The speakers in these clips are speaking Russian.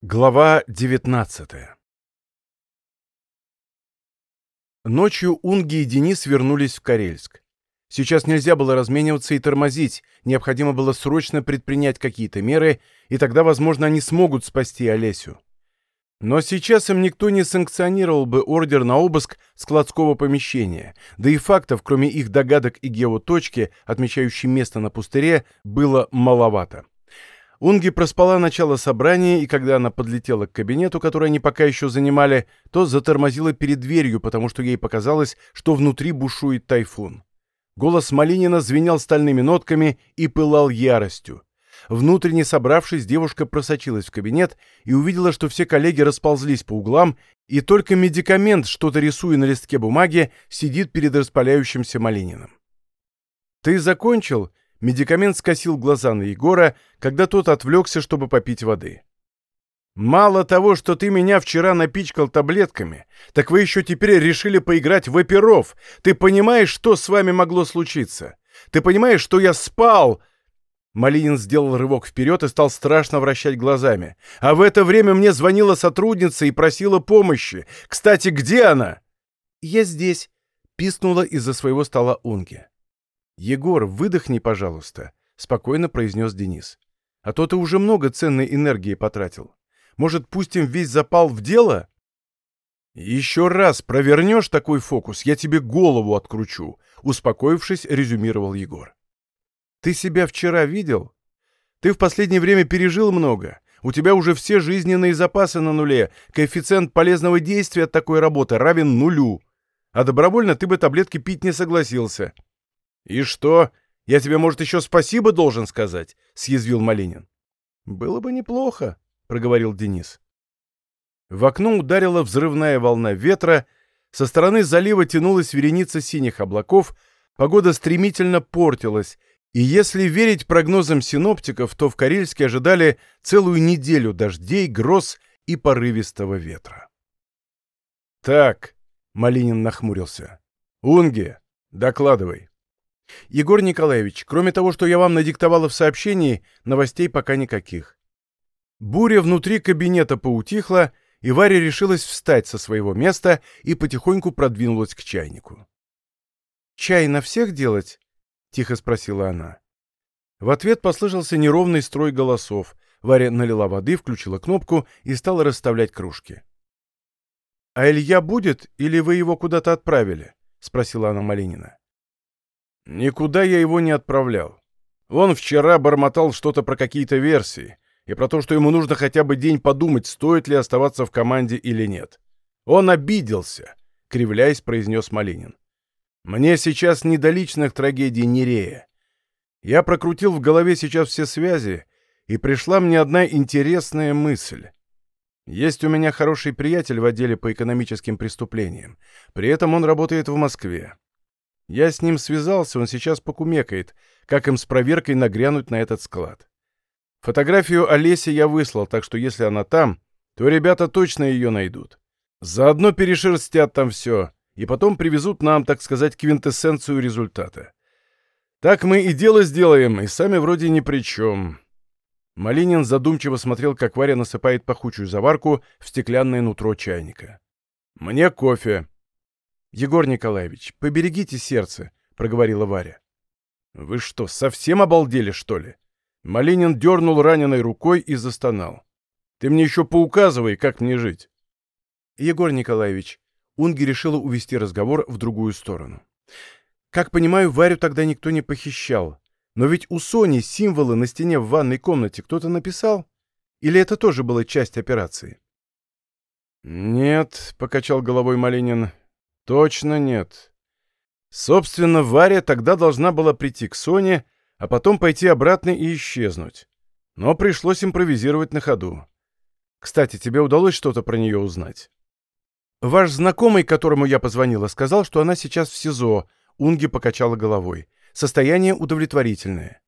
Глава 19 Ночью Унги и Денис вернулись в Карельск. Сейчас нельзя было размениваться и тормозить, необходимо было срочно предпринять какие-то меры, и тогда, возможно, они смогут спасти Олесю. Но сейчас им никто не санкционировал бы ордер на обыск складского помещения, да и фактов, кроме их догадок и геоточки, отмечающей место на пустыре, было маловато. Унги проспала начало собрания, и когда она подлетела к кабинету, который они пока еще занимали, то затормозила перед дверью, потому что ей показалось, что внутри бушует тайфун. Голос Малинина звенел стальными нотками и пылал яростью. Внутренне собравшись, девушка просочилась в кабинет и увидела, что все коллеги расползлись по углам, и только медикамент, что-то рисуя на листке бумаги, сидит перед распаляющимся Малининым. «Ты закончил?» Медикамент скосил глаза на Егора, когда тот отвлекся, чтобы попить воды. «Мало того, что ты меня вчера напичкал таблетками, так вы еще теперь решили поиграть в оперов. Ты понимаешь, что с вами могло случиться? Ты понимаешь, что я спал?» Малинин сделал рывок вперед и стал страшно вращать глазами. «А в это время мне звонила сотрудница и просила помощи. Кстати, где она?» «Я здесь», — пискнула из-за своего стола Унги. «Егор, выдохни, пожалуйста», — спокойно произнес Денис. «А то ты уже много ценной энергии потратил. Может, пустим весь запал в дело?» «Еще раз провернешь такой фокус, я тебе голову откручу», — успокоившись, резюмировал Егор. «Ты себя вчера видел? Ты в последнее время пережил много. У тебя уже все жизненные запасы на нуле, коэффициент полезного действия от такой работы равен нулю. А добровольно ты бы таблетки пить не согласился. «И что? Я тебе, может, еще спасибо должен сказать?» — съязвил Малинин. «Было бы неплохо», — проговорил Денис. В окно ударила взрывная волна ветра, со стороны залива тянулась вереница синих облаков, погода стремительно портилась, и если верить прогнозам синоптиков, то в Карельске ожидали целую неделю дождей, гроз и порывистого ветра. «Так», — Малинин нахмурился, — «Унге, докладывай». «Егор Николаевич, кроме того, что я вам надиктовала в сообщении, новостей пока никаких». Буря внутри кабинета поутихла, и Варя решилась встать со своего места и потихоньку продвинулась к чайнику. «Чай на всех делать?» — тихо спросила она. В ответ послышался неровный строй голосов. Варя налила воды, включила кнопку и стала расставлять кружки. «А Илья будет, или вы его куда-то отправили?» — спросила она Малинина. Никуда я его не отправлял. Он вчера бормотал что-то про какие-то версии и про то, что ему нужно хотя бы день подумать, стоит ли оставаться в команде или нет. Он обиделся, кривляясь, произнес Малинин. Мне сейчас не до личных трагедий Нерея. Я прокрутил в голове сейчас все связи, и пришла мне одна интересная мысль. Есть у меня хороший приятель в отделе по экономическим преступлениям. При этом он работает в Москве. Я с ним связался, он сейчас покумекает, как им с проверкой нагрянуть на этот склад. Фотографию Олеси я выслал, так что если она там, то ребята точно ее найдут. Заодно перешерстят там все, и потом привезут нам, так сказать, квинтэссенцию результата. Так мы и дело сделаем, и сами вроде ни при чем. Малинин задумчиво смотрел, как Варя насыпает пахучую заварку в стеклянное нутро чайника. «Мне кофе», «Егор Николаевич, поберегите сердце», — проговорила Варя. «Вы что, совсем обалдели, что ли?» Малинин дернул раненой рукой и застонал. «Ты мне еще поуказывай, как мне жить». «Егор Николаевич», Унги решила увести разговор в другую сторону. «Как понимаю, Варю тогда никто не похищал. Но ведь у Сони символы на стене в ванной комнате кто-то написал? Или это тоже была часть операции?» «Нет», — покачал головой Малинин, Точно нет. Собственно, Варя тогда должна была прийти к Соне, а потом пойти обратно и исчезнуть. Но пришлось импровизировать на ходу. Кстати, тебе удалось что-то про нее узнать? Ваш знакомый, которому я позвонила, сказал, что она сейчас в СИЗО. Унги покачала головой. Состояние удовлетворительное.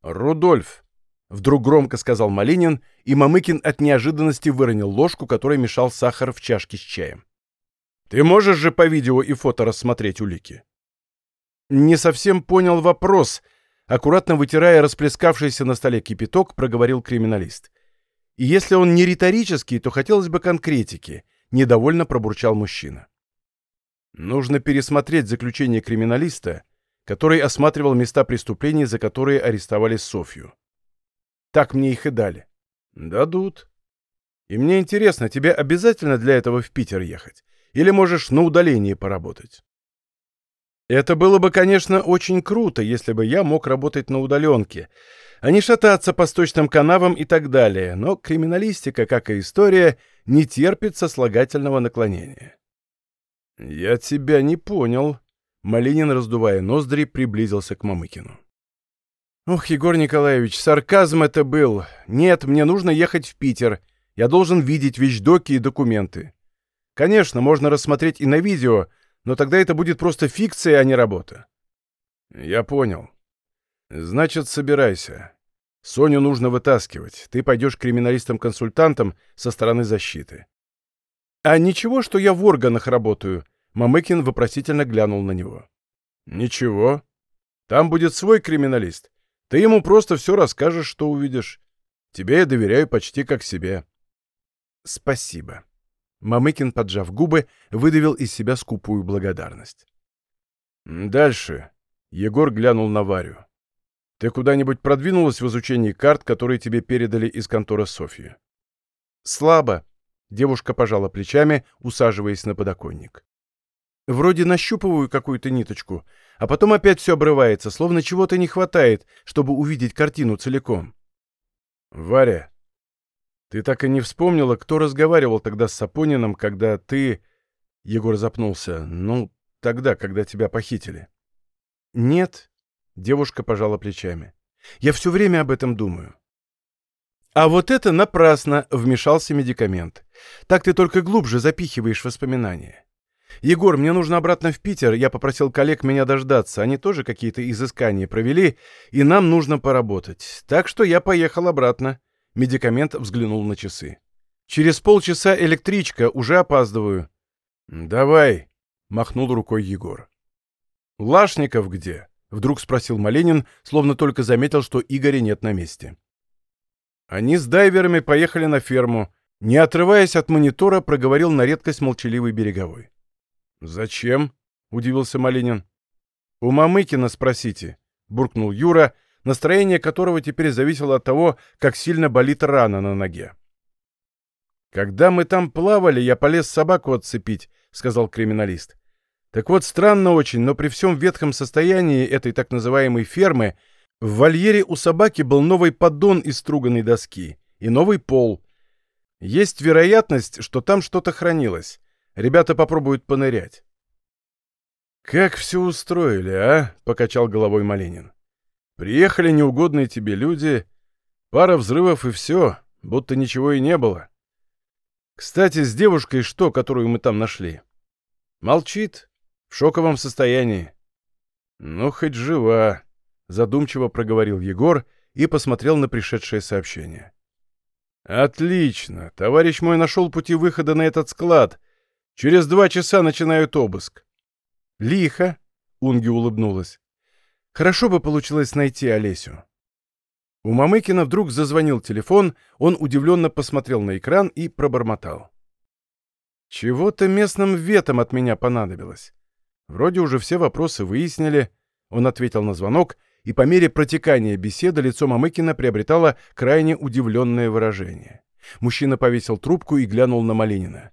Рудольф, вдруг громко сказал Малинин, и Мамыкин от неожиданности выронил ложку, которой мешал сахар в чашке с чаем. Ты можешь же по видео и фото рассмотреть улики?» «Не совсем понял вопрос», — аккуратно вытирая расплескавшийся на столе кипяток, проговорил криминалист. И если он не риторический, то хотелось бы конкретики, недовольно пробурчал мужчина. Нужно пересмотреть заключение криминалиста, который осматривал места преступлений, за которые арестовали Софью. Так мне их и дали. Дадут. И мне интересно, тебе обязательно для этого в Питер ехать? Или можешь на удалении поработать? Это было бы, конечно, очень круто, если бы я мог работать на удаленке, а не шататься по сточным канавам и так далее, но криминалистика, как и история, не терпит сослагательного наклонения. «Я тебя не понял», — Малинин, раздувая ноздри, приблизился к Мамыкину. «Ох, Егор Николаевич, сарказм это был. Нет, мне нужно ехать в Питер. Я должен видеть вещдоки и документы. Конечно, можно рассмотреть и на видео, но тогда это будет просто фикция, а не работа». «Я понял. Значит, собирайся. Соню нужно вытаскивать. Ты пойдешь криминалистам-консультантам со стороны защиты. «А ничего, что я в органах работаю?» Мамыкин вопросительно глянул на него. «Ничего. Там будет свой криминалист. Ты ему просто все расскажешь, что увидишь. Тебе я доверяю почти как себе». «Спасибо». Мамыкин, поджав губы, выдавил из себя скупую благодарность. «Дальше». Егор глянул на Варю. «Ты куда-нибудь продвинулась в изучении карт, которые тебе передали из конторы Софьи?» «Слабо», Девушка пожала плечами, усаживаясь на подоконник. Вроде нащупываю какую-то ниточку, а потом опять все обрывается, словно чего-то не хватает, чтобы увидеть картину целиком. Варя, ты так и не вспомнила, кто разговаривал тогда с Сапониным, когда ты... Егор запнулся. Ну, тогда, когда тебя похитили. Нет, девушка пожала плечами. Я все время об этом думаю. А вот это напрасно, вмешался медикамент. Так ты только глубже запихиваешь воспоминания. Егор, мне нужно обратно в Питер, я попросил коллег меня дождаться, они тоже какие-то изыскания провели, и нам нужно поработать. Так что я поехал обратно. Медикамент взглянул на часы. Через полчаса электричка, уже опаздываю. Давай, махнул рукой Егор. Лашников где? Вдруг спросил Маленин, словно только заметил, что Игоря нет на месте. Они с дайверами поехали на ферму. Не отрываясь от монитора, проговорил на редкость молчаливый береговой. «Зачем?» — удивился Малинин. «У Мамыкина спросите», — буркнул Юра, настроение которого теперь зависело от того, как сильно болит рана на ноге. «Когда мы там плавали, я полез собаку отцепить», — сказал криминалист. «Так вот, странно очень, но при всем ветхом состоянии этой так называемой фермы в вольере у собаки был новый поддон из струганной доски и новый пол. Есть вероятность, что там что-то хранилось. Ребята попробуют понырять. «Как все устроили, а?» — покачал головой Малинин. «Приехали неугодные тебе люди, пара взрывов и все, будто ничего и не было. Кстати, с девушкой что, которую мы там нашли?» «Молчит, в шоковом состоянии». «Ну, хоть жива», задумчиво проговорил Егор и посмотрел на пришедшее сообщение. «Отлично! Товарищ мой нашел пути выхода на этот склад. Через два часа начинают обыск». «Лихо!» — Унги улыбнулась. «Хорошо бы получилось найти Олесю». У Мамыкина вдруг зазвонил телефон, он удивленно посмотрел на экран и пробормотал. «Чего-то местным ветом от меня понадобилось. Вроде уже все вопросы выяснили». Он ответил на звонок и по мере протекания беседы лицо Мамыкина приобретало крайне удивленное выражение. Мужчина повесил трубку и глянул на Малинина.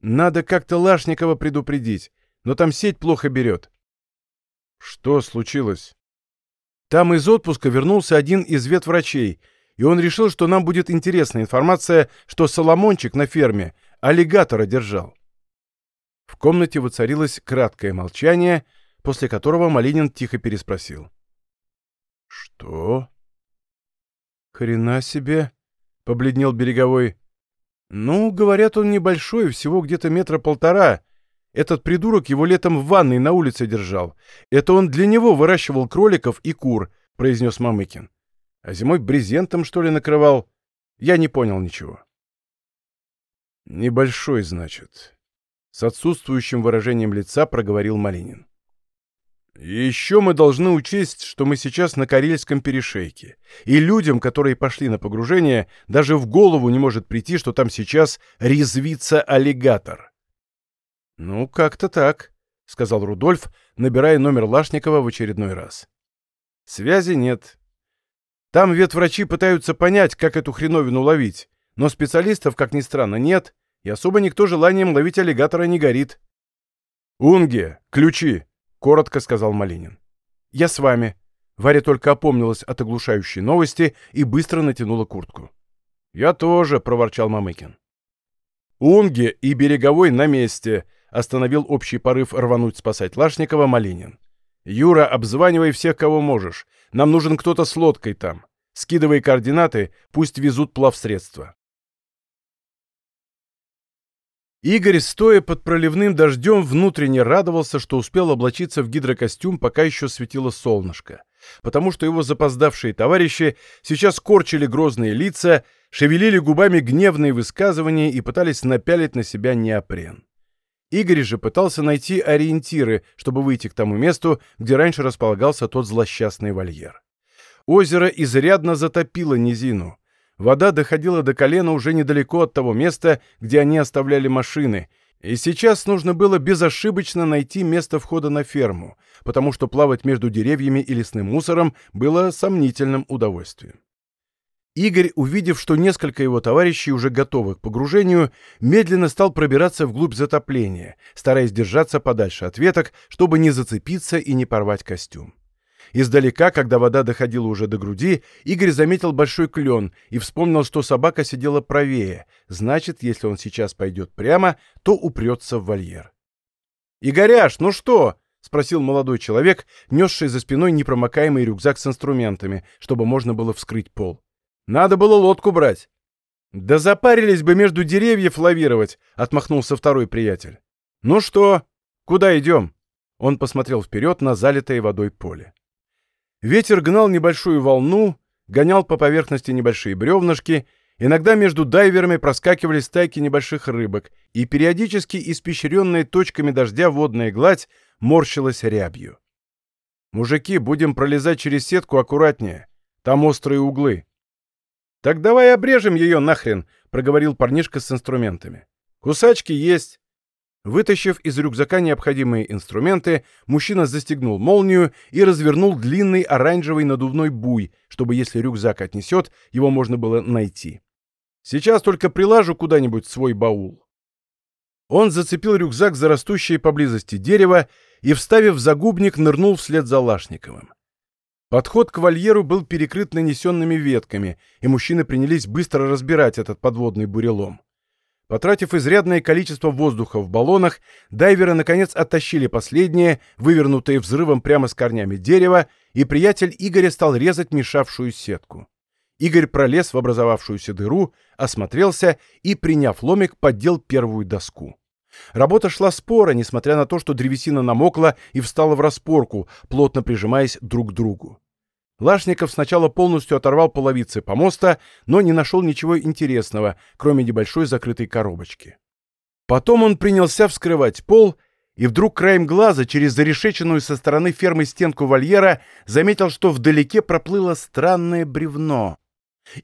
«Надо как-то Лашникова предупредить, но там сеть плохо берет». «Что случилось?» «Там из отпуска вернулся один из ветврачей, и он решил, что нам будет интересна информация, что Соломончик на ферме аллигатора держал». В комнате воцарилось краткое молчание, после которого Малинин тихо переспросил. «Что?» «Хрена себе!» — побледнел Береговой. «Ну, говорят, он небольшой, всего где-то метра полтора. Этот придурок его летом в ванной на улице держал. Это он для него выращивал кроликов и кур», — произнес Мамыкин. «А зимой брезентом, что ли, накрывал? Я не понял ничего». «Небольшой, значит», — с отсутствующим выражением лица проговорил Малинин. еще мы должны учесть, что мы сейчас на Карельском перешейке, и людям, которые пошли на погружение, даже в голову не может прийти, что там сейчас резвится аллигатор. «Ну, как-то так», — сказал Рудольф, набирая номер Лашникова в очередной раз. «Связи нет. Там ветврачи пытаются понять, как эту хреновину ловить, но специалистов, как ни странно, нет, и особо никто желанием ловить аллигатора не горит». «Унге, ключи!» — коротко сказал Малинин. «Я с вами». Варя только опомнилась от оглушающей новости и быстро натянула куртку. «Я тоже», — проворчал Мамыкин. «Унге и Береговой на месте», — остановил общий порыв рвануть спасать Лашникова Малинин. «Юра, обзванивай всех, кого можешь. Нам нужен кто-то с лодкой там. Скидывай координаты, пусть везут плавсредства». Игорь, стоя под проливным дождем, внутренне радовался, что успел облачиться в гидрокостюм, пока еще светило солнышко, потому что его запоздавшие товарищи сейчас корчили грозные лица, шевелили губами гневные высказывания и пытались напялить на себя неопрен. Игорь же пытался найти ориентиры, чтобы выйти к тому месту, где раньше располагался тот злосчастный вольер. Озеро изрядно затопило низину. Вода доходила до колена уже недалеко от того места, где они оставляли машины, и сейчас нужно было безошибочно найти место входа на ферму, потому что плавать между деревьями и лесным мусором было сомнительным удовольствием. Игорь, увидев, что несколько его товарищей уже готовы к погружению, медленно стал пробираться вглубь затопления, стараясь держаться подальше от веток, чтобы не зацепиться и не порвать костюм. Издалека, когда вода доходила уже до груди, Игорь заметил большой клен и вспомнил, что собака сидела правее. Значит, если он сейчас пойдет прямо, то упрется в вольер. «Игоряш, ну что?» — спросил молодой человек, несший за спиной непромокаемый рюкзак с инструментами, чтобы можно было вскрыть пол. «Надо было лодку брать». «Да запарились бы между деревьев лавировать», — отмахнулся второй приятель. «Ну что? Куда идем?» Он посмотрел вперед на залитое водой поле. Ветер гнал небольшую волну, гонял по поверхности небольшие бревнышки, иногда между дайверами проскакивали стайки небольших рыбок, и периодически испещренная точками дождя водная гладь морщилась рябью. «Мужики, будем пролезать через сетку аккуратнее. Там острые углы». «Так давай обрежем ее нахрен», — проговорил парнишка с инструментами. «Кусачки есть. Вытащив из рюкзака необходимые инструменты, мужчина застегнул молнию и развернул длинный оранжевый надувной буй, чтобы, если рюкзак отнесет, его можно было найти. «Сейчас только прилажу куда-нибудь свой баул». Он зацепил рюкзак за растущее поблизости дерево и, вставив загубник, нырнул вслед за Лашниковым. Подход к вольеру был перекрыт нанесенными ветками, и мужчины принялись быстро разбирать этот подводный бурелом. Потратив изрядное количество воздуха в баллонах, дайверы наконец оттащили последнее, вывернутое взрывом прямо с корнями дерева, и приятель Игоря стал резать мешавшую сетку. Игорь пролез в образовавшуюся дыру, осмотрелся и, приняв ломик, поддел первую доску. Работа шла спора, несмотря на то, что древесина намокла и встала в распорку, плотно прижимаясь друг к другу. Лашников сначала полностью оторвал половицы помоста, но не нашел ничего интересного, кроме небольшой закрытой коробочки. Потом он принялся вскрывать пол, и вдруг краем глаза через зарешеченную со стороны фермы стенку вольера заметил, что вдалеке проплыло странное бревно.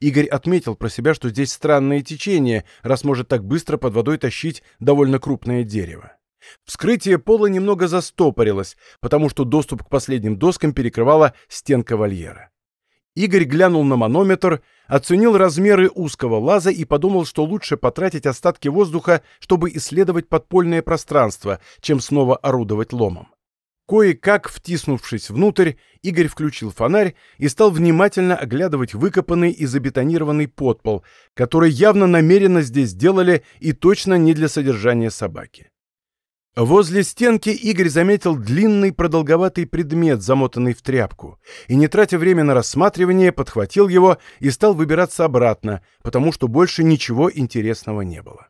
Игорь отметил про себя, что здесь странное течение, раз может так быстро под водой тащить довольно крупное дерево. Вскрытие пола немного застопорилось, потому что доступ к последним доскам перекрывала стенка вольера. Игорь глянул на манометр, оценил размеры узкого лаза и подумал, что лучше потратить остатки воздуха, чтобы исследовать подпольное пространство, чем снова орудовать ломом. Кое-как втиснувшись внутрь, Игорь включил фонарь и стал внимательно оглядывать выкопанный и забетонированный подпол, который явно намеренно здесь сделали и точно не для содержания собаки. Возле стенки Игорь заметил длинный продолговатый предмет, замотанный в тряпку, и, не тратя время на рассматривание, подхватил его и стал выбираться обратно, потому что больше ничего интересного не было.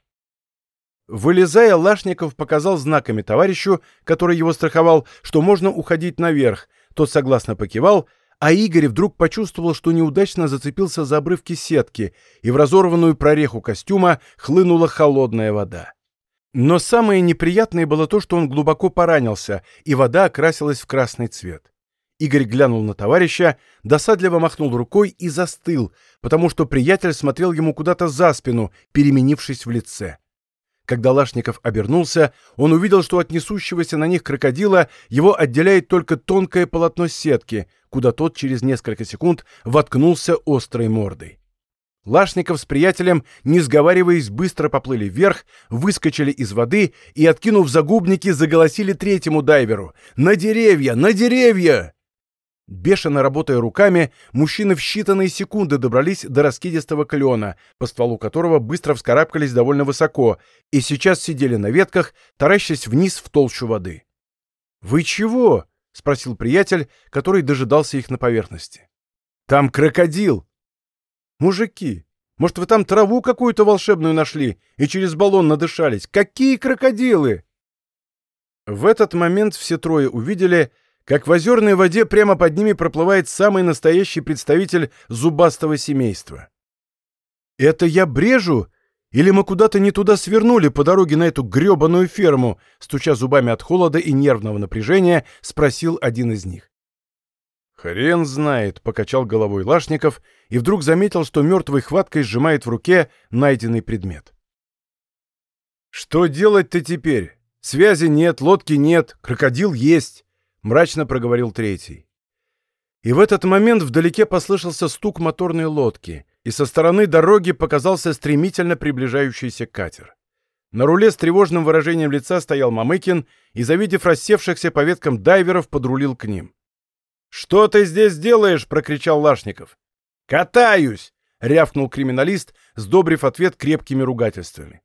Вылезая, Лашников показал знаками товарищу, который его страховал, что можно уходить наверх, тот согласно покивал, а Игорь вдруг почувствовал, что неудачно зацепился за обрывки сетки, и в разорванную прореху костюма хлынула холодная вода. Но самое неприятное было то, что он глубоко поранился, и вода окрасилась в красный цвет. Игорь глянул на товарища, досадливо махнул рукой и застыл, потому что приятель смотрел ему куда-то за спину, переменившись в лице. Когда Лашников обернулся, он увидел, что от несущегося на них крокодила его отделяет только тонкое полотно сетки, куда тот через несколько секунд воткнулся острой мордой. Лашников с приятелем, не сговариваясь, быстро поплыли вверх, выскочили из воды и, откинув загубники, заголосили третьему дайверу «На деревья! На деревья!» Бешено работая руками, мужчины в считанные секунды добрались до раскидистого клена, по стволу которого быстро вскарабкались довольно высоко, и сейчас сидели на ветках, таращась вниз в толщу воды. «Вы чего?» — спросил приятель, который дожидался их на поверхности. «Там крокодил!» «Мужики, может, вы там траву какую-то волшебную нашли и через баллон надышались? Какие крокодилы?» В этот момент все трое увидели — как в озерной воде прямо под ними проплывает самый настоящий представитель зубастого семейства. «Это я брежу? Или мы куда-то не туда свернули по дороге на эту гребаную ферму?» Стуча зубами от холода и нервного напряжения, спросил один из них. «Хрен знает», — покачал головой Лашников и вдруг заметил, что мертвой хваткой сжимает в руке найденный предмет. «Что делать-то теперь? Связи нет, лодки нет, крокодил есть мрачно проговорил третий. И в этот момент вдалеке послышался стук моторной лодки, и со стороны дороги показался стремительно приближающийся катер. На руле с тревожным выражением лица стоял Мамыкин и, завидев рассевшихся по веткам дайверов, подрулил к ним. «Что ты здесь делаешь?» — прокричал Лашников. «Катаюсь!» — рявкнул криминалист, сдобрив ответ крепкими ругательствами.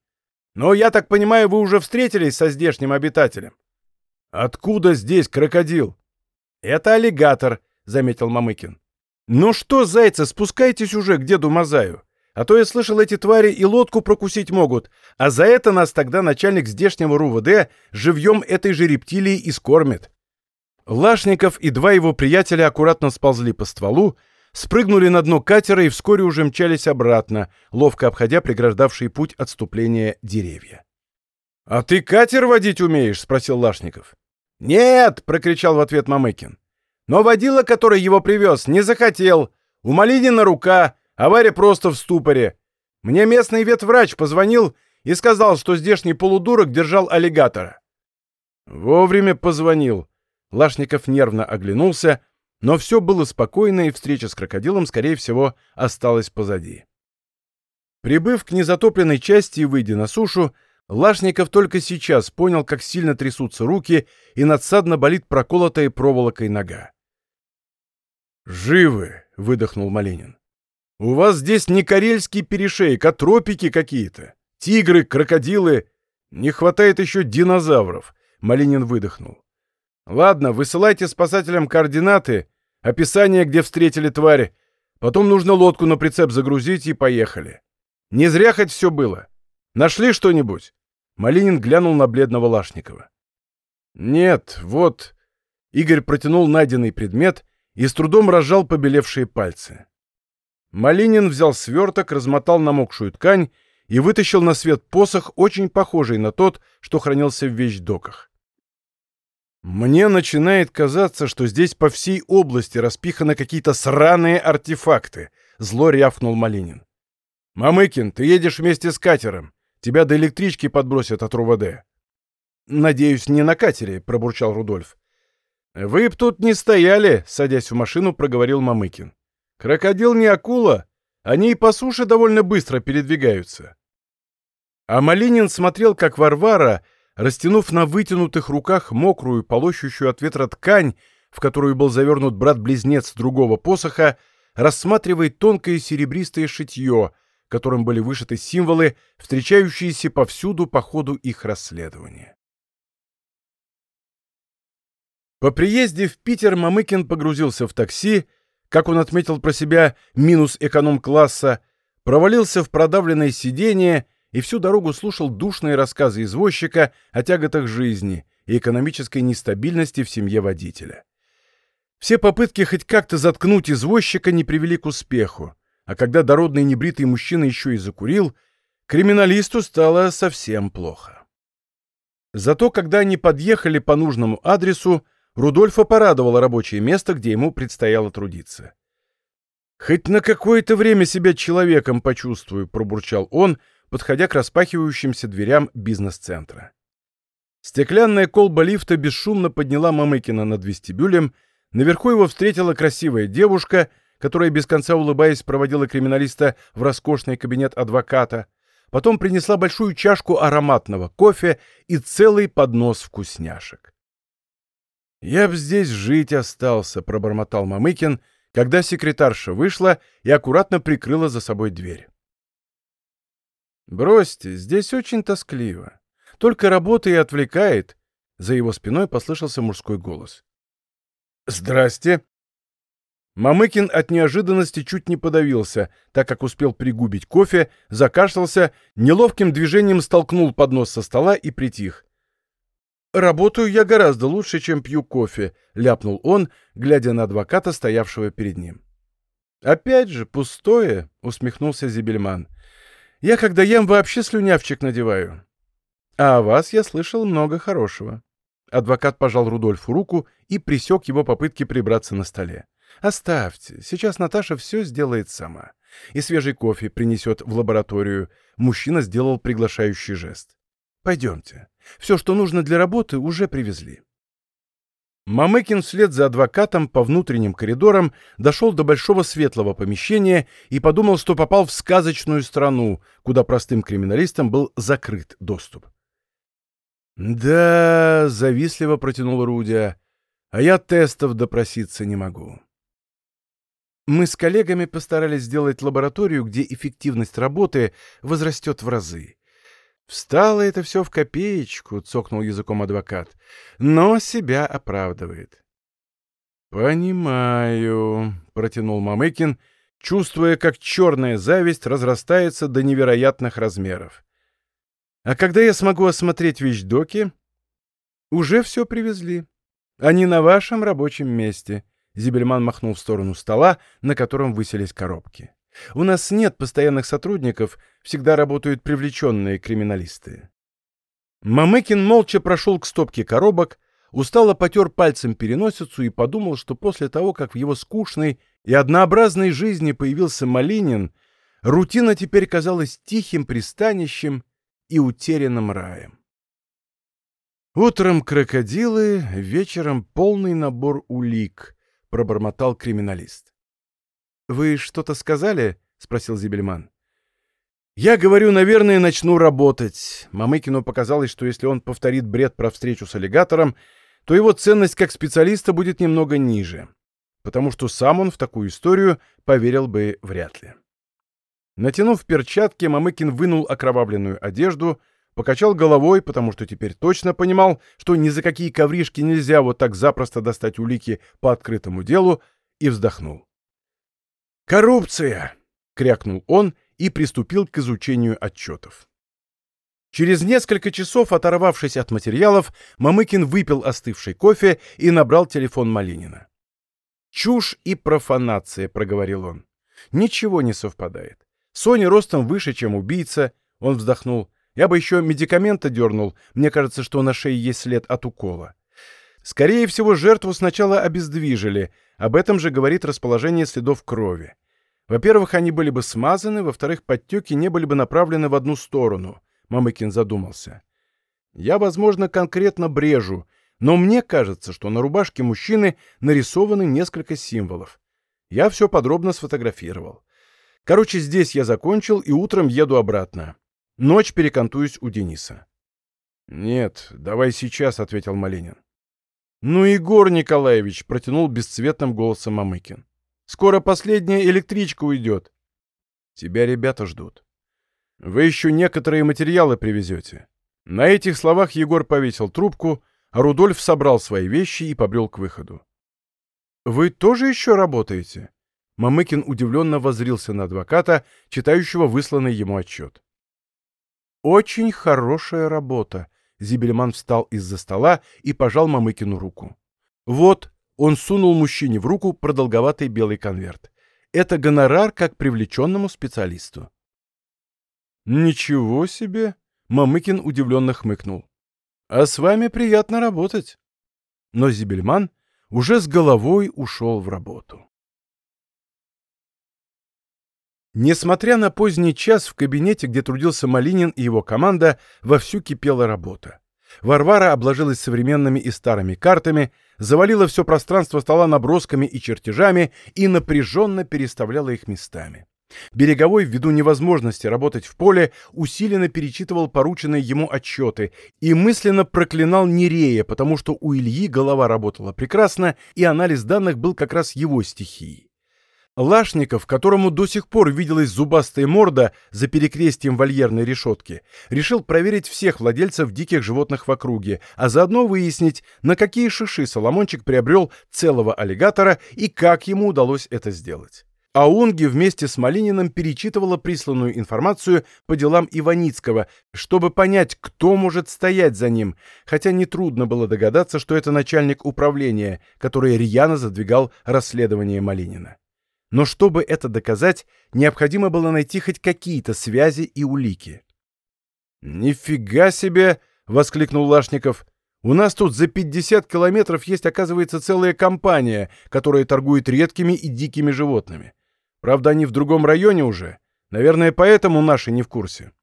«Но, я так понимаю, вы уже встретились со здешним обитателем?» «Откуда здесь крокодил?» «Это аллигатор», — заметил Мамыкин. «Ну что, зайцы, спускайтесь уже к деду Мазаю. А то я слышал, эти твари и лодку прокусить могут, а за это нас тогда начальник здешнего РУВД живьем этой же рептилии и скормит». Лашников и два его приятеля аккуратно сползли по стволу, спрыгнули на дно катера и вскоре уже мчались обратно, ловко обходя преграждавший путь отступления деревья. «А ты катер водить умеешь?» — спросил Лашников. «Нет!» — прокричал в ответ Мамыкин. «Но водила, который его привез, не захотел. У Малинина рука, а Варя просто в ступоре. Мне местный ветврач позвонил и сказал, что здешний полудурок держал аллигатора». Вовремя позвонил. Лашников нервно оглянулся, но все было спокойно, и встреча с крокодилом, скорее всего, осталась позади. Прибыв к незатопленной части и выйдя на сушу, Лашников только сейчас понял, как сильно трясутся руки и надсадно болит проколотая проволокой нога. «Живы!» — выдохнул Малинин. «У вас здесь не карельский перешейк, а тропики какие-то. Тигры, крокодилы. Не хватает еще динозавров!» — Малинин выдохнул. «Ладно, высылайте спасателям координаты, описание, где встретили тварь. Потом нужно лодку на прицеп загрузить и поехали. Не зря хоть все было. Нашли что-нибудь?» Малинин глянул на бледного Лашникова. «Нет, вот...» Игорь протянул найденный предмет и с трудом разжал побелевшие пальцы. Малинин взял сверток, размотал намокшую ткань и вытащил на свет посох, очень похожий на тот, что хранился в вещдоках. «Мне начинает казаться, что здесь по всей области распиханы какие-то сраные артефакты», — зло рявкнул Малинин. «Мамыкин, ты едешь вместе с катером. Тебя до электрички подбросят от РУВД». «Надеюсь, не на катере», — пробурчал Рудольф. «Вы б тут не стояли», — садясь в машину, проговорил Мамыкин. «Крокодил не акула. Они и по суше довольно быстро передвигаются». А Малинин смотрел, как Варвара, растянув на вытянутых руках мокрую, полощущую от ветра ткань, в которую был завернут брат-близнец другого посоха, рассматривает тонкое серебристое шитье — которым были вышиты символы, встречающиеся повсюду по ходу их расследования. По приезде в Питер Мамыкин погрузился в такси, как он отметил про себя минус эконом-класса, провалился в продавленное сиденье и всю дорогу слушал душные рассказы извозчика о тяготах жизни и экономической нестабильности в семье водителя. Все попытки хоть как-то заткнуть извозчика не привели к успеху а когда дородный небритый мужчина еще и закурил, криминалисту стало совсем плохо. Зато, когда они подъехали по нужному адресу, Рудольфа порадовало рабочее место, где ему предстояло трудиться. «Хоть на какое-то время себя человеком почувствую», — пробурчал он, подходя к распахивающимся дверям бизнес-центра. Стеклянная колба лифта бесшумно подняла Мамыкина над вестибюлем, наверху его встретила красивая девушка, которая без конца улыбаясь проводила криминалиста в роскошный кабинет адвоката, потом принесла большую чашку ароматного кофе и целый поднос вкусняшек. «Я б здесь жить остался», — пробормотал Мамыкин, когда секретарша вышла и аккуратно прикрыла за собой дверь. «Бросьте, здесь очень тоскливо. Только работа и отвлекает», — за его спиной послышался мужской голос. «Здрасте», Мамыкин от неожиданности чуть не подавился, так как успел пригубить кофе, закашлялся, неловким движением столкнул поднос со стола и притих. «Работаю я гораздо лучше, чем пью кофе», — ляпнул он, глядя на адвоката, стоявшего перед ним. «Опять же, пустое», — усмехнулся Зибельман. «Я, когда ем, вообще слюнявчик надеваю. А о вас я слышал много хорошего». Адвокат пожал Рудольфу руку и присек его попытки прибраться на столе. «Оставьте. Сейчас Наташа все сделает сама. И свежий кофе принесет в лабораторию». Мужчина сделал приглашающий жест. «Пойдемте. Все, что нужно для работы, уже привезли». Мамыкин вслед за адвокатом по внутренним коридорам дошел до большого светлого помещения и подумал, что попал в сказочную страну, куда простым криминалистам был закрыт доступ. «Да», — завистливо протянул Рудя, — «а я тестов допроситься не могу». Мы с коллегами постарались сделать лабораторию, где эффективность работы возрастет в разы. Встало это все в копеечку, — цокнул языком адвокат, — но себя оправдывает. «Понимаю», — протянул Мамыкин, чувствуя, как черная зависть разрастается до невероятных размеров. «А когда я смогу осмотреть вещдоки?» «Уже все привезли. Они на вашем рабочем месте», Зибельман махнул в сторону стола, на котором высились коробки. «У нас нет постоянных сотрудников, всегда работают привлеченные криминалисты». Мамыкин молча прошел к стопке коробок, устало потер пальцем переносицу и подумал, что после того, как в его скучной и однообразной жизни появился Малинин, рутина теперь казалась тихим пристанищем и утерянным раем. Утром крокодилы, вечером полный набор улик —— пробормотал криминалист. «Вы что-то сказали?» — спросил Зибельман. «Я говорю, наверное, начну работать». Мамыкину показалось, что если он повторит бред про встречу с аллигатором, то его ценность как специалиста будет немного ниже, потому что сам он в такую историю поверил бы вряд ли. Натянув перчатки, Мамыкин вынул окровавленную одежду, покачал головой, потому что теперь точно понимал, что ни за какие ковришки нельзя вот так запросто достать улики по открытому делу, и вздохнул. «Коррупция!» — крякнул он и приступил к изучению отчетов. Через несколько часов, оторвавшись от материалов, Мамыкин выпил остывший кофе и набрал телефон Малинина. «Чушь и профанация», — проговорил он. «Ничего не совпадает. Соня ростом выше, чем убийца», — он вздохнул. Я бы еще медикамента дернул, мне кажется, что на шее есть след от укола. Скорее всего, жертву сначала обездвижили, об этом же говорит расположение следов крови. Во-первых, они были бы смазаны, во-вторых, подтеки не были бы направлены в одну сторону. Мамыкин задумался. Я, возможно, конкретно брежу, но мне кажется, что на рубашке мужчины нарисованы несколько символов. Я все подробно сфотографировал. Короче, здесь я закончил и утром еду обратно. Ночь перекантуюсь у Дениса. «Нет, давай сейчас», — ответил Малинин. «Ну, Егор Николаевич», — протянул бесцветным голосом Мамыкин. «Скоро последняя электричка уйдет». «Тебя ребята ждут. Вы еще некоторые материалы привезете». На этих словах Егор повесил трубку, а Рудольф собрал свои вещи и побрел к выходу. «Вы тоже еще работаете?» Мамыкин удивленно воззрился на адвоката, читающего высланный ему отчет. «Очень хорошая работа!» Зибельман встал из-за стола и пожал Мамыкину руку. «Вот!» — он сунул мужчине в руку продолговатый белый конверт. «Это гонорар как привлеченному специалисту». «Ничего себе!» — Мамыкин удивленно хмыкнул. А с вами приятно работать. Но Зибельман уже с головой ушел в работу. Несмотря на поздний час, в кабинете, где трудился Малинин и его команда, вовсю кипела работа. Варвара обложилась современными и старыми картами, завалила все пространство стола набросками и чертежами и напряженно переставляла их местами. Береговой, ввиду невозможности работать в поле, усиленно перечитывал порученные ему отчеты и мысленно проклинал Нерея, потому что у Ильи голова работала прекрасно, и анализ данных был как раз его стихией. Лашников, которому до сих пор виделась зубастая морда за перекрестием вольерной решетки, решил проверить всех владельцев диких животных в округе, а заодно выяснить, на какие шиши Соломончик приобрел целого аллигатора и как ему удалось это сделать. А Унги вместе с Малининым перечитывала присланную информацию по делам Иваницкого, чтобы понять, кто может стоять за ним, хотя нетрудно было догадаться, что это начальник управления, который рьяно задвигал расследование Малинина. Но чтобы это доказать, необходимо было найти хоть какие-то связи и улики. «Нифига себе!» — воскликнул Лашников. «У нас тут за 50 километров есть, оказывается, целая компания, которая торгует редкими и дикими животными. Правда, они в другом районе уже. Наверное, поэтому наши не в курсе.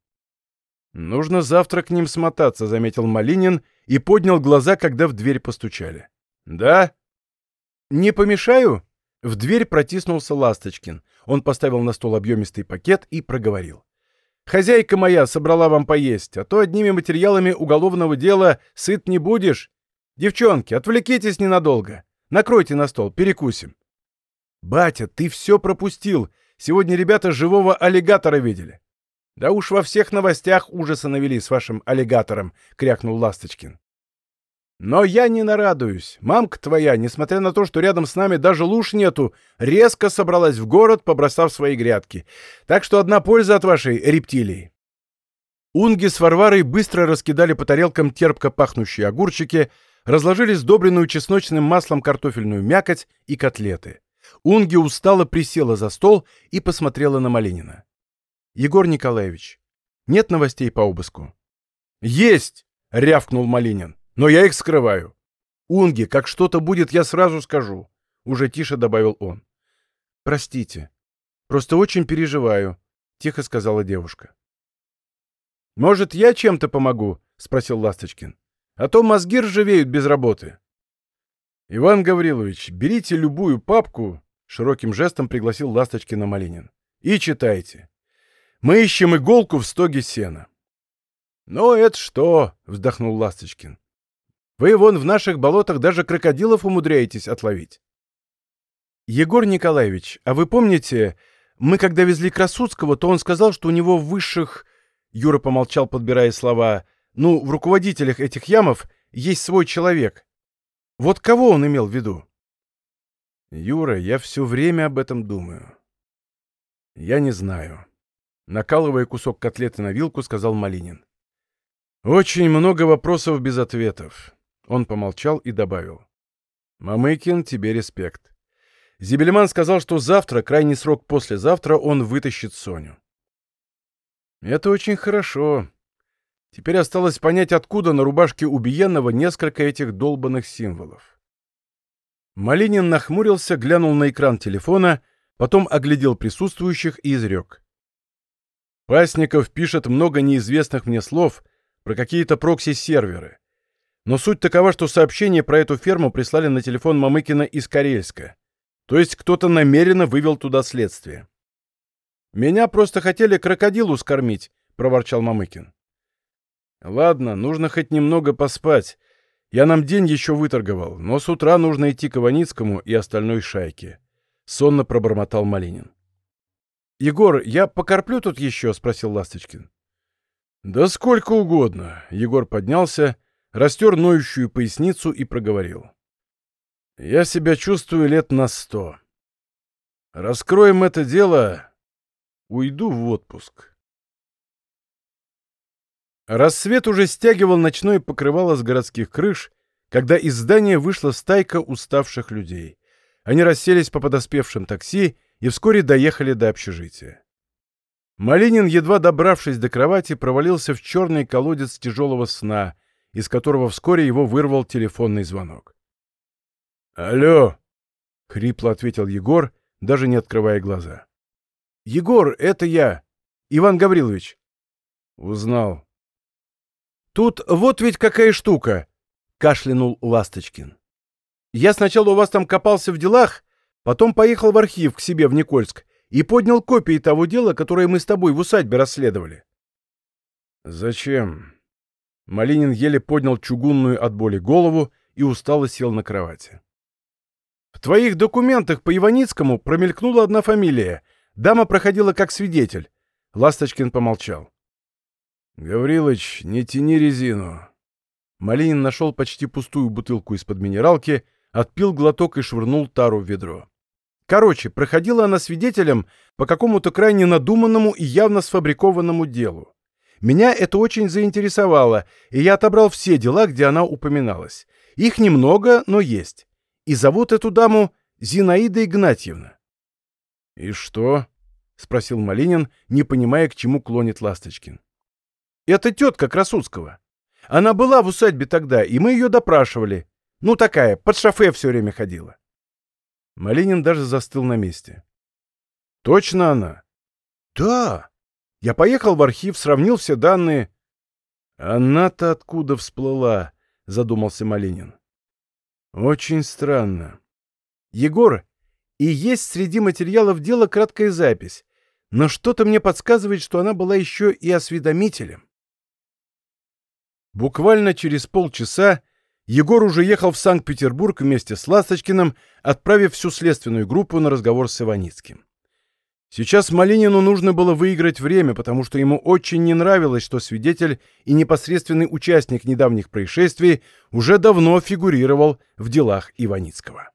Нужно завтра к ним смотаться, заметил Малинин и поднял глаза, когда в дверь постучали. Да? Не помешаю? В дверь протиснулся Ласточкин. Он поставил на стол объемистый пакет и проговорил. «Хозяйка моя собрала вам поесть, а то одними материалами уголовного дела сыт не будешь. Девчонки, отвлекитесь ненадолго. Накройте на стол, перекусим». «Батя, ты все пропустил. Сегодня ребята живого аллигатора видели». «Да уж во всех новостях ужаса навели с вашим аллигатором», — крякнул Ласточкин. «Но я не нарадуюсь. Мамка твоя, несмотря на то, что рядом с нами даже луж нету, резко собралась в город, побросав свои грядки. Так что одна польза от вашей рептилии». Унги с Варварой быстро раскидали по тарелкам терпко пахнущие огурчики, разложили сдобренную чесночным маслом картофельную мякоть и котлеты. Унги устало присела за стол и посмотрела на Малинина. «Егор Николаевич, нет новостей по обыску?» «Есть!» — рявкнул Малинин. «Но я их скрываю. Унги, как что-то будет, я сразу скажу», — уже тише добавил он. «Простите, просто очень переживаю», — тихо сказала девушка. «Может, я чем-то помогу?» — спросил Ласточкин. «А то мозги ржавеют без работы». «Иван Гаврилович, берите любую папку», — широким жестом пригласил Ласточкина Малинин, — «и читайте. Мы ищем иголку в стоге сена». «Ну, это что?» — вздохнул Ласточкин. «Вы вон в наших болотах даже крокодилов умудряетесь отловить». «Егор Николаевич, а вы помните, мы когда везли Красудского, то он сказал, что у него в высших...» Юра помолчал, подбирая слова. «Ну, в руководителях этих ямов есть свой человек. Вот кого он имел в виду? Юра, я все время об этом думаю. Я не знаю. Накалывая кусок котлеты на вилку, сказал Малинин. Очень много вопросов без ответов. Он помолчал и добавил. Мамыкин, тебе респект. Зибельман сказал, что завтра, крайний срок послезавтра, он вытащит Соню. Это очень хорошо. Теперь осталось понять, откуда на рубашке убиенного несколько этих долбанных символов. Малинин нахмурился, глянул на экран телефона, потом оглядел присутствующих и изрек. Пасников пишет много неизвестных мне слов про какие-то прокси-серверы. Но суть такова, что сообщение про эту ферму прислали на телефон Мамыкина из Карельска. То есть кто-то намеренно вывел туда следствие. «Меня просто хотели крокодилу скормить», — проворчал Мамыкин. Ладно, нужно хоть немного поспать. Я нам день еще выторговал, но с утра нужно идти к Иваницкому и остальной шайке. Сонно пробормотал Малинин. «Егор, я покорплю тут еще?» — спросил Ласточкин. «Да сколько угодно!» — Егор поднялся, растер ноющую поясницу и проговорил. «Я себя чувствую лет на сто. Раскроем это дело, уйду в отпуск». Рассвет уже стягивал ночное покрывало с городских крыш, когда из здания вышла стайка уставших людей. Они расселись по подоспевшим такси и вскоре доехали до общежития. Малинин, едва добравшись до кровати, провалился в черный колодец тяжелого сна из которого вскоре его вырвал телефонный звонок. «Алло!» — хрипло ответил Егор, даже не открывая глаза. «Егор, это я! Иван Гаврилович!» «Узнал». «Тут вот ведь какая штука!» — кашлянул Ласточкин. «Я сначала у вас там копался в делах, потом поехал в архив к себе в Никольск и поднял копии того дела, которое мы с тобой в усадьбе расследовали». «Зачем?» Малинин еле поднял чугунную от боли голову и устало сел на кровати. «В твоих документах по Иваницкому промелькнула одна фамилия. Дама проходила как свидетель». Ласточкин помолчал. «Гаврилыч, не тяни резину». Малинин нашел почти пустую бутылку из-под минералки, отпил глоток и швырнул тару в ведро. Короче, проходила она свидетелем по какому-то крайне надуманному и явно сфабрикованному делу. Меня это очень заинтересовало, и я отобрал все дела, где она упоминалась. Их немного, но есть. И зовут эту даму Зинаида Игнатьевна. — И что? — спросил Малинин, не понимая, к чему клонит Ласточкин. Это тетка Красудского. Она была в усадьбе тогда, и мы ее допрашивали. Ну, такая, под шофе все время ходила. Малинин даже застыл на месте. Точно она? Да. Я поехал в архив, сравнил все данные. Она-то откуда всплыла? Задумался Малинин. Очень странно. Егор, и есть среди материалов дела краткая запись, но что-то мне подсказывает, что она была еще и осведомителем. Буквально через полчаса Егор уже ехал в Санкт-Петербург вместе с Ласточкиным, отправив всю следственную группу на разговор с Иваницким. Сейчас Малинину нужно было выиграть время, потому что ему очень не нравилось, что свидетель и непосредственный участник недавних происшествий уже давно фигурировал в делах Иваницкого.